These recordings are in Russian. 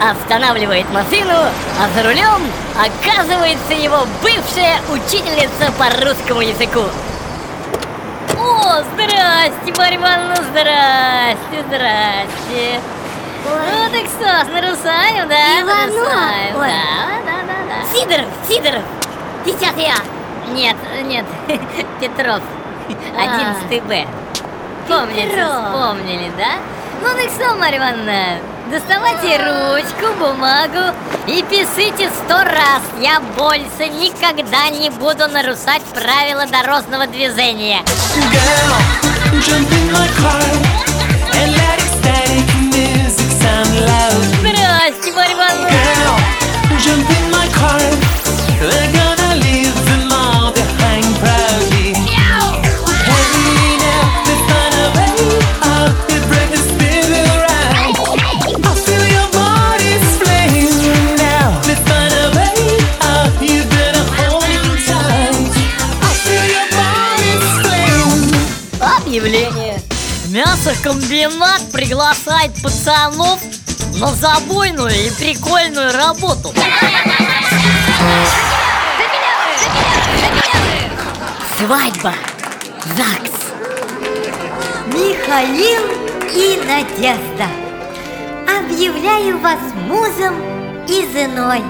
останавливает машину, а за рулем оказывается его бывшая учительница по русскому языку. О, здрасте, Ивановна, здрасте, здрасте. Ну так что, нарушаем, да? Иванов! Нарушаем, Ой. да, да, да, да. Сидоров, Сидоров, десятый А. Нет, нет, Петров, одиннадцатый Б. Помните, Петров. вспомнили, да? Ну так что, Марья Ивановна, доставайте ручку, бумагу и пишите сто раз. Я больше никогда не буду нарушать правила дорожного движения. Girl, Объявление. Мясокомбинат приглашает пацанов на забойную и прикольную работу. Свадьба. ЗАГС. Михаил и Надежда Объявляю вас музом и женой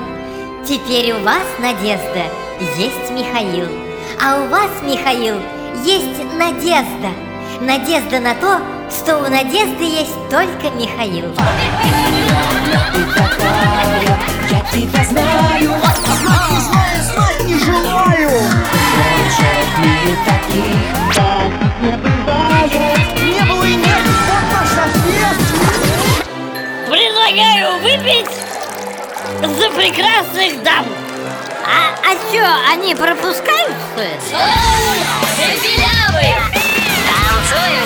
Теперь у вас, Надежда, есть Михаил А у вас, Михаил, есть Надежда Надежда на то, что у Надежды есть только Михаил Я тебя знаю, знаю, знаю, знаю, не желаю. Встречать в мире таких, как не бывает. Не было и нет, вот наш ответ. Предлагаю выпить за прекрасных дам. А, а чё, они пропускают, что ли? Zillions.